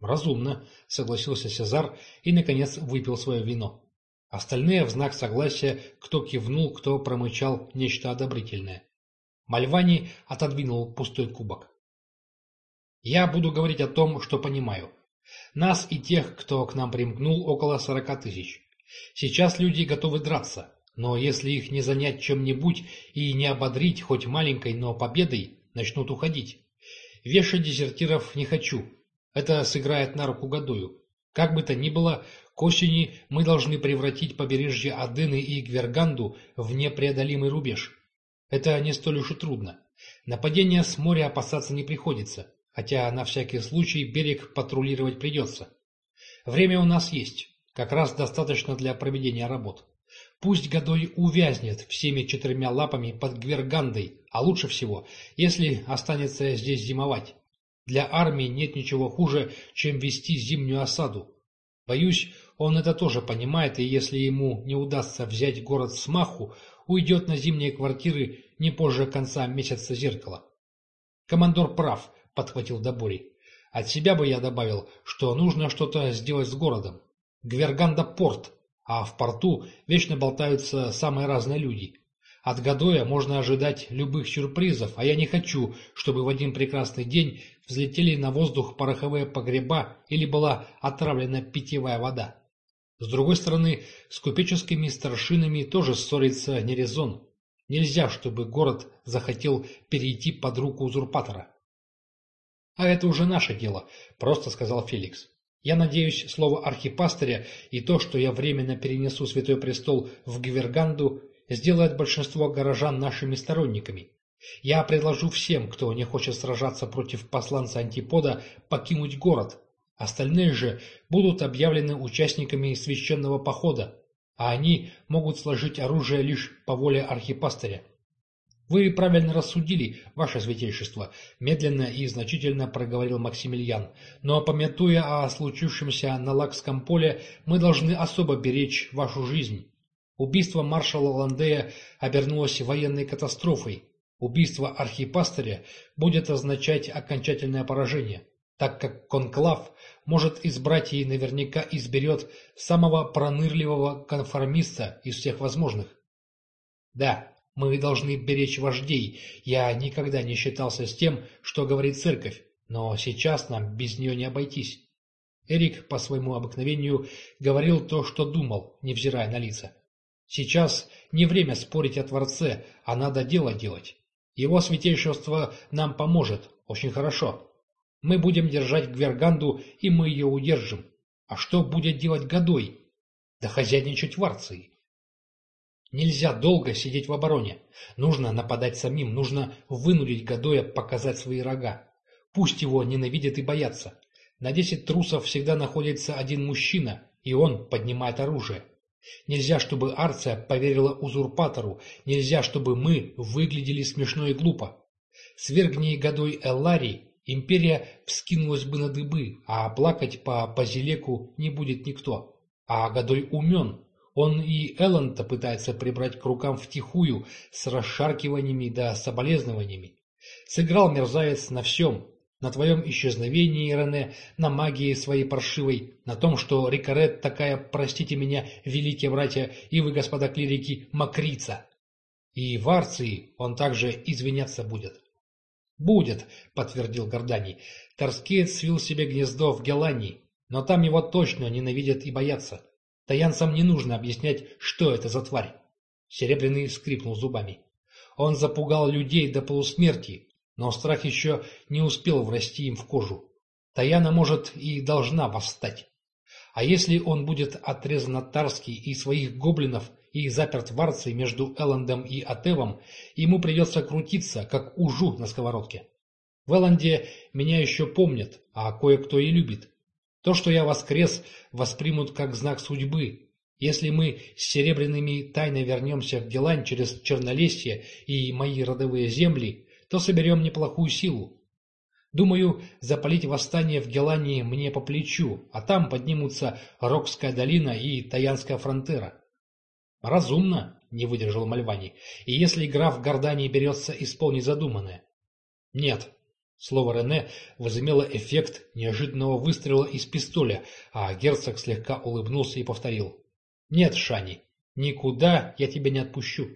«Разумно», – согласился Сезар и, наконец, выпил свое вино. Остальные в знак согласия кто кивнул, кто промычал нечто одобрительное. Мальвани отодвинул пустой кубок. «Я буду говорить о том, что понимаю. Нас и тех, кто к нам примкнул, около сорока тысяч. Сейчас люди готовы драться, но если их не занять чем-нибудь и не ободрить хоть маленькой, но победой, начнут уходить. Вешать дезертиров не хочу. Это сыграет на руку Гадую. Как бы то ни было, к осени мы должны превратить побережье Адены и Гверганду в непреодолимый рубеж. Это не столь уж и трудно. Нападения с моря опасаться не приходится хотя на всякий случай берег патрулировать придется. Время у нас есть, как раз достаточно для проведения работ. Пусть Годой увязнет всеми четырьмя лапами под Гвергандой, а лучше всего, если останется здесь зимовать. Для армии нет ничего хуже, чем вести зимнюю осаду. Боюсь, он это тоже понимает, и если ему не удастся взять город с маху, уйдет на зимние квартиры не позже конца месяца зеркала. Командор прав, подхватил Доборий. От себя бы я добавил, что нужно что-то сделать с городом. Гверганда порт, а в порту вечно болтаются самые разные люди. От Гадоя можно ожидать любых сюрпризов, а я не хочу, чтобы в один прекрасный день взлетели на воздух пороховые погреба или была отравлена питьевая вода. С другой стороны, с купеческими старшинами тоже ссориться не резон. Нельзя, чтобы город захотел перейти под руку узурпатора. «А это уже наше дело», – просто сказал Феликс. «Я надеюсь, слово архипастыря и то, что я временно перенесу Святой Престол в Гверганду, сделает большинство горожан нашими сторонниками. Я предложу всем, кто не хочет сражаться против посланца Антипода, покинуть город. Остальные же будут объявлены участниками священного похода, а они могут сложить оружие лишь по воле архипастыря. «Вы правильно рассудили, ваше святейшество», – медленно и значительно проговорил Максимилиан. «Но, помятуя о случившемся на Лакском поле, мы должны особо беречь вашу жизнь. Убийство маршала Ландея обернулось военной катастрофой. Убийство архипастыря будет означать окончательное поражение. так как конклав может избрать и наверняка изберет самого пронырливого конформиста из всех возможных. Да, мы должны беречь вождей. Я никогда не считался с тем, что говорит церковь, но сейчас нам без нее не обойтись. Эрик по своему обыкновению говорил то, что думал, невзирая на лица. Сейчас не время спорить о Творце, а надо дело делать. Его святейшество нам поможет, очень хорошо. Мы будем держать Гверганду, и мы ее удержим. А что будет делать Годой? Да хозяйничать в Арции. Нельзя долго сидеть в обороне. Нужно нападать самим, нужно вынудить Годоя показать свои рога. Пусть его ненавидят и боятся. На десять трусов всегда находится один мужчина, и он поднимает оружие. Нельзя, чтобы Арция поверила узурпатору, нельзя, чтобы мы выглядели смешно и глупо. Свергни годой Эллари, империя вскинулась бы на дыбы, а плакать по Базилеку не будет никто. А годой умен, он и Эллен-то пытается прибрать к рукам втихую, с расшаркиваниями да соболезнованиями. Сыграл мерзавец на всем, на твоем исчезновении, Рене, на магии своей паршивой, на том, что Рикарет такая, простите меня, великие братья, и вы, господа клирики, мокрица. И в Арции он также извиняться будет. «Будет», — подтвердил Горданий. «Торскеец свил себе гнездо в Гелании, но там его точно ненавидят и боятся. Таянцам не нужно объяснять, что это за тварь. Серебряный скрипнул зубами. Он запугал людей до полусмерти, но страх еще не успел врасти им в кожу. Таяна может и должна восстать. А если он будет отрезан от Тарски и своих гоблинов и заперт в Арции между Эллендом и Атевом, ему придется крутиться, как ужу на сковородке. В Элленде меня еще помнят, а кое-кто и любит. То, что я воскрес, воспримут как знак судьбы. Если мы с серебряными тайно вернемся в Гелань через Чернолесье и мои родовые земли, то соберем неплохую силу. Думаю, запалить восстание в Гелании мне по плечу, а там поднимутся Рокская долина и Таянская фронтера. Разумно, не выдержал Мальвани, и если граф Гордани берется исполнить задуманное. Нет, Слово Рене возымело эффект неожиданного выстрела из пистоля, а герцог слегка улыбнулся и повторил. «Нет, Шани, никуда я тебя не отпущу».